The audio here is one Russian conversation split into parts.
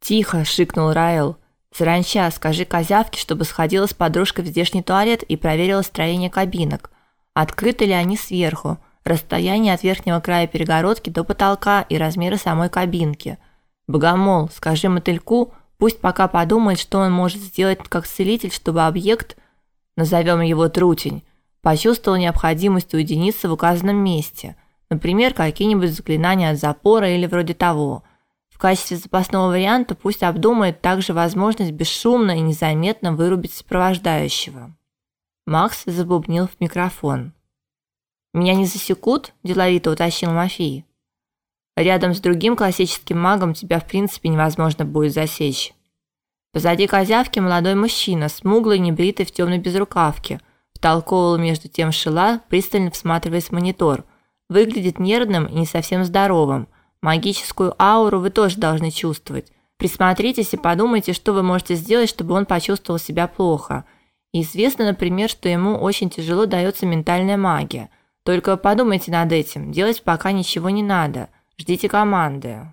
Тихо, шикнул Раэл. Саранча, скажи козявке, чтобы сходила с подружкой в здешний туалет и проверила строение кабинок. Открыты ли они сверху, расстояние от верхнего края перегородки до потолка и размеры самой кабинки. Богомол, скажи мотыльку, пусть пока подумает, что он может сделать как целитель, чтобы объект, назовем его трутень, почувствовал необходимость уединиться в указанном месте. Например, какие-нибудь заклинания от запора или вроде того. В качестве запасного варианта пусть обдумает также возможность бесшумно и незаметно вырубить сопровождающего. Макс забубнил в микрофон. Меня не засекут? деловито уточнил Мафий. Рядом с другим классическим магом тебя в принципе невозможно будет засечь. Позади козявки молодой мужчина, смуглый, небритый в темной безрукавке, втолковывал между тем шила, пристально всматриваясь в монитор. Выглядит нервным и не совсем здоровым. Магическую ауру вы тоже должны чувствовать. Присмотритесь и подумайте, что вы можете сделать, чтобы он почувствовал себя плохо. известно, например, что ему очень тяжело дается ментальная магия. Только подумайте над этим. Делать пока ничего не надо. Ждите команды.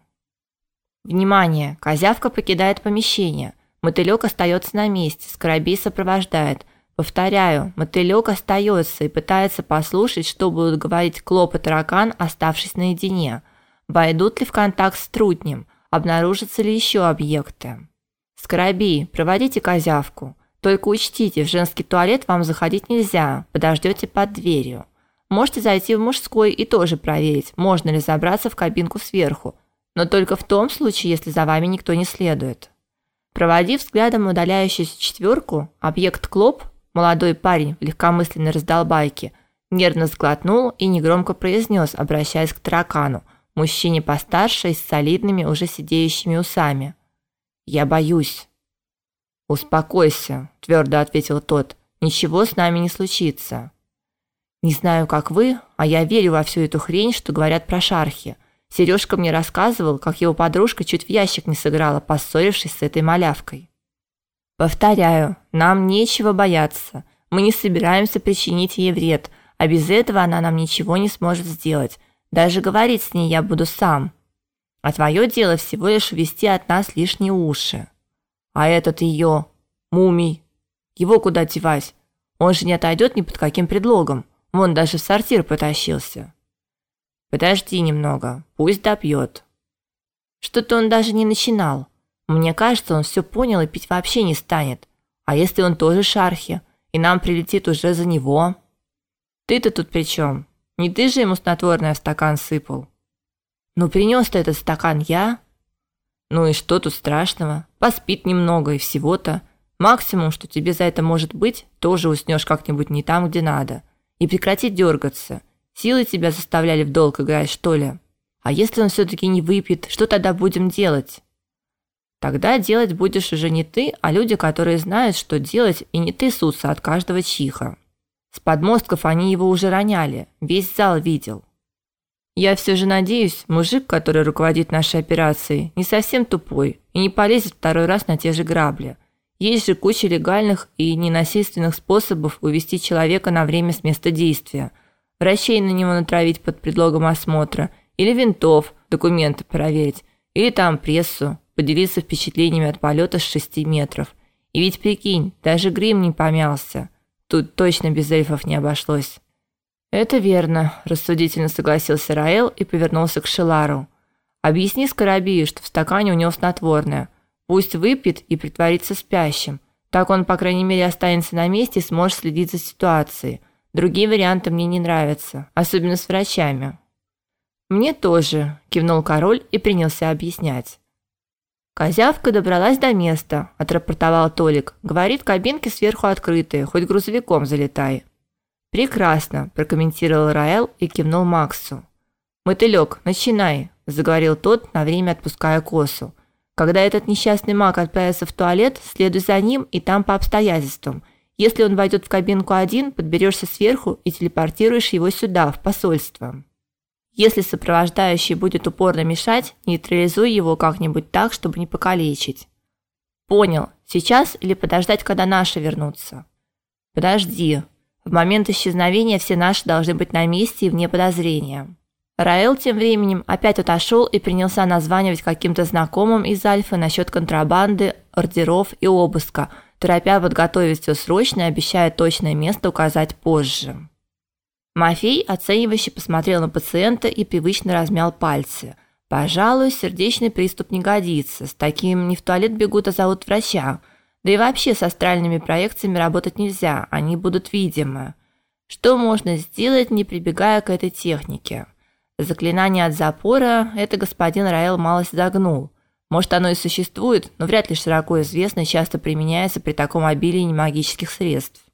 Внимание, козявка покидает помещение. Мотылек остается на месте, Скоробей сопровождает. Повторяю, мотылек остается и пытается послушать, что будут говорить Клоп и Таракан, оставшись наедине. Войдут ли в контакт с трутнем? Обнаружатся ли еще объекты? Скоробей, проводите козявку. Только учтите, в женский туалет вам заходить нельзя. Подождете под дверью. Можете зайти в мужской и тоже проверить, можно ли забраться в кабинку сверху, но только в том случае, если за вами никто не следует. Проводив взглядом удаляющуюся четверку, объект Клоп, молодой парень в легкомысленной раздолбайке, нервно сглотнул и негромко произнес, обращаясь к таракану, мужчине постарше и с солидными уже сидеющими усами: "Я боюсь". "Успокойся", твердо ответил тот. "Ничего с нами не случится". "Не знаю, как вы, а я верю во всю эту хрень, что говорят про шархи". Сережка мне рассказывал, как его подружка чуть в ящик не сыграла, поссорившись с этой малявкой. Повторяю, нам нечего бояться. Мы не собираемся причинить ей вред, а без этого она нам ничего не сможет сделать. Даже говорить с ней я буду сам. А твое дело всего лишь увести от нас лишние уши. А этот ее мумий, его куда девать? Он же не отойдет ни под каким предлогом. Вон даже в сортир потащился. Подожди немного, пусть допьет. Что-то он даже не начинал. Мне кажется, он все понял и пить вообще не станет. А если он тоже шархи, и нам прилетит уже за него? Ты-то тут при чем? Не ты же ему снотворное в стакан сыпал. Ну принес-то этот стакан я. Ну и что тут страшного? Поспит немного и всего-то. Максимум, что тебе за это может быть, тоже уснешь как-нибудь не там, где надо. И прекрати дергаться. Силы тебя заставляли в долг играть, что ли? А если он все таки не выпьет, что тогда будем делать? Тогда делать будешь уже не ты, а люди, которые знают, что делать, и не ты трясутся от каждого чиха. С подмостков они его уже роняли, весь зал видел. Я все же надеюсь, мужик, который руководит нашей операцией, не совсем тупой и не полезет второй раз на те же грабли. Есть же куча легальных и ненасильственных способов увести человека на время с места действия – врачей на него натравить под предлогом осмотра, или винтов, документы проверить, или там прессу, поделиться впечатлениями от полета с шести метров. И ведь прикинь, даже грим не помялся. Тут точно без эльфов не обошлось. Это верно, рассудительно согласился Раэл и повернулся к Шелару. Объясни Скоробию, что в стакане у него снотворное. Пусть выпьет и притворится спящим. Так он, по крайней мере, останется на месте и сможет следить за ситуацией. Другие варианты мне не нравятся, особенно с врачами. Мне тоже, кивнул король и принялся объяснять. Козявка добралась до места, отрапортовал Толик. Говорит, кабинки сверху открытые, хоть грузовиком залетай. Прекрасно, прокомментировал Раэл и кивнул Максу. Мотылек, начинай, заговорил тот, на время отпуская косу. Когда этот несчастный маг отправится в туалет, следуй за ним и там по обстоятельствам. Если он войдет в кабинку один, подберешься сверху и телепортируешь его сюда, в посольство. Если сопровождающий будет упорно мешать, нейтрализуй его как-нибудь так, чтобы не покалечить. Понял. Сейчас или подождать, когда наши вернутся? Подожди. В момент исчезновения все наши должны быть на месте и вне подозрения. Раэл тем временем опять отошел и принялся названивать каким-то знакомым из Альфы насчет контрабанды, ордеров и обыска, торопя подготовить все срочно и обещая точное место указать позже. Мафей оценивающе посмотрел на пациента и привычно размял пальцы. Пожалуй, сердечный приступ не годится. С таким не в туалет бегут, а зовут врача. Да и вообще с астральными проекциями работать нельзя, они будут видимы. Что можно сделать, не прибегая к этой технике? Заклинание от запора это господин Раэл малость загнул. Может, оно и существует, но вряд ли широко известно и часто применяется при таком обилии немагических средств.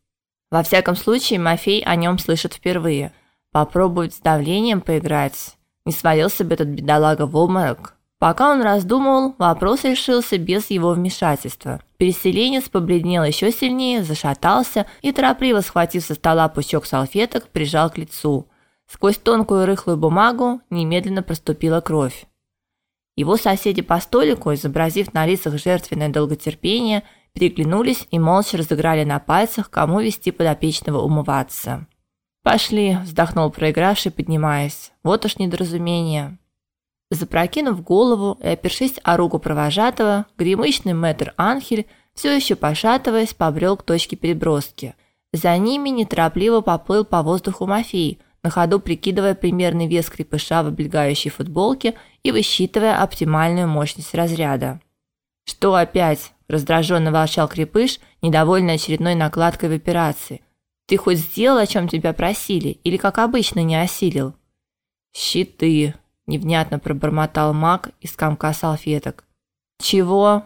Во всяком случае, Мафей о нем слышит впервые. Попробовать с давлением поиграть. Не свалился бы этот бедолага в обморок. Пока он раздумывал, вопрос решился без его вмешательства. Переселенец побледнел еще сильнее, зашатался и торопливо схватив со стола пучок салфеток, прижал к лицу. Сквозь тонкую рыхлую бумагу немедленно проступила кровь. Его соседи по столику, изобразив на лицах жертвенное долготерпение, переглянулись и молча разыграли на пальцах, кому вести подопечного умываться. «Пошли», – вздохнул проигравший, поднимаясь. «Вот уж недоразумение». Запрокинув голову и опершись о руку провожатого, гремычный мэтр Анхель, все еще пошатываясь, побрел к точке переброски. За ними неторопливо поплыл по воздуху Мафей, на ходу прикидывая примерный вес крепыша в облегающей футболке и высчитывая оптимальную мощность разряда. «Что опять?» – раздраженно ворчал крепыш, недовольный очередной накладкой в операции. «Ты хоть сделал, о чем тебя просили, или, как обычно, не осилил?» «Щиты», невнятно пробормотал Мак из комка салфеток. Чего?